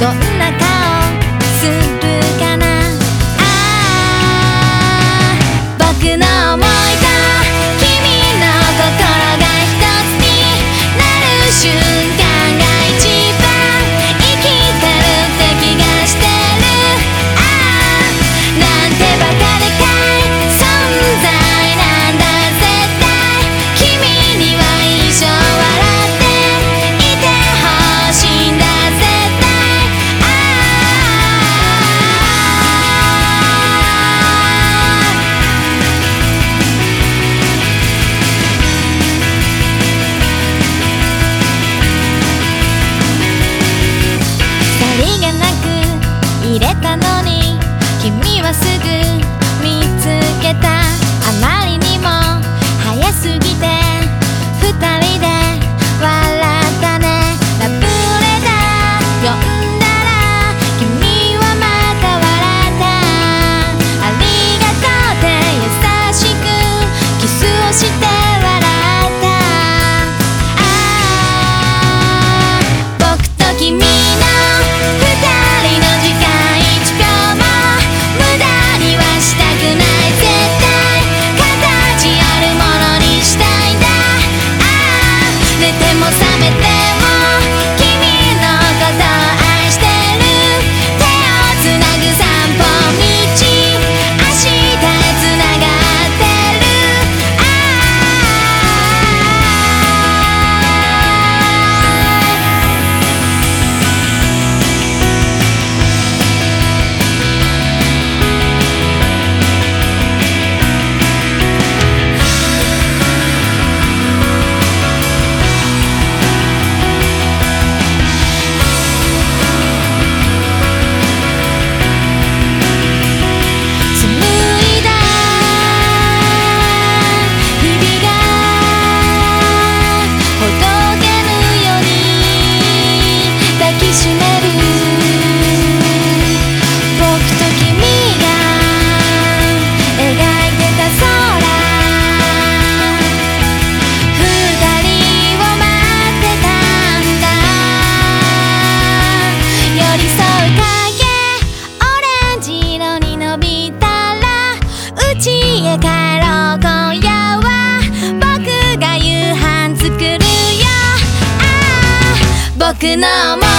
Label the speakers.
Speaker 1: どん 그나마